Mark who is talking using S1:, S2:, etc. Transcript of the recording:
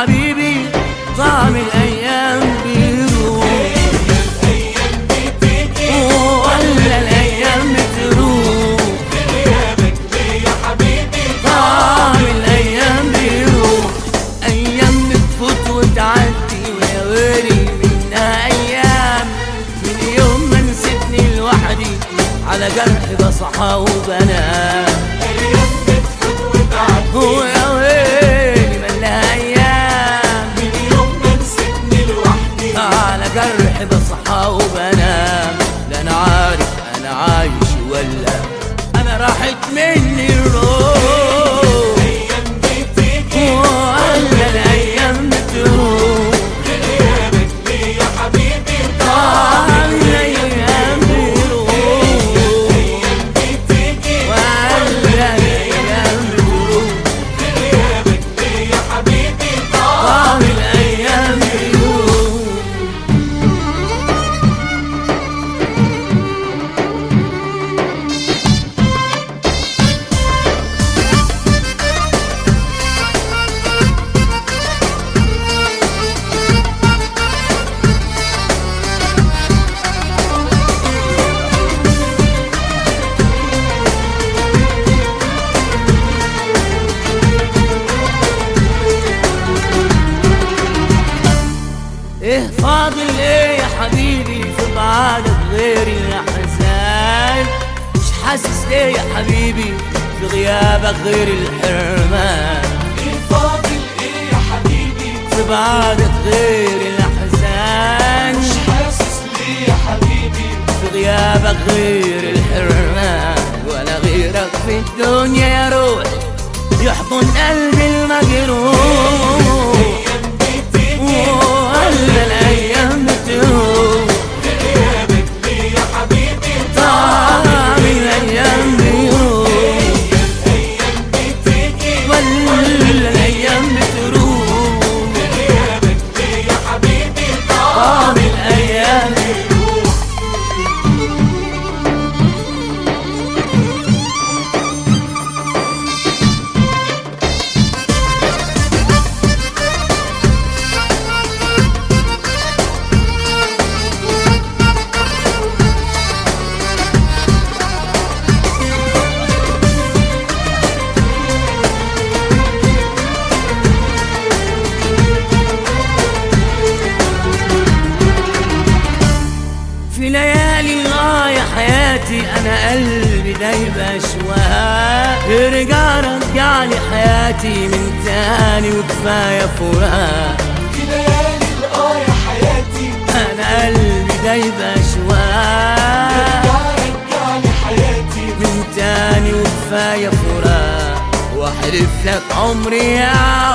S1: حبيبي طعم الأيام بيروح. ولا الأيام بتروح. طعم الأيام بيروح. أيام بتفوت وتعدي ويا ويلي منها أيام. من يوم ما نسيتني لوحدي على جرح بصحى وبنام. ويا ويلي يا حبيبي في غيابك غير الحرمان. في بعدك غير الأحزان. في غيابك غير الحرمان. ولا غيرك في الدنيا يا روح يحضن قلبي المجروح في ليالي الله يا حياتي أنا قلبي دايب أشواق. ارجع رجع لي حياتي من تاني وكفاية فراق. أنا قلبي دايب أشواق. من تاني وكفاية فراق. واحلف لك عمري يا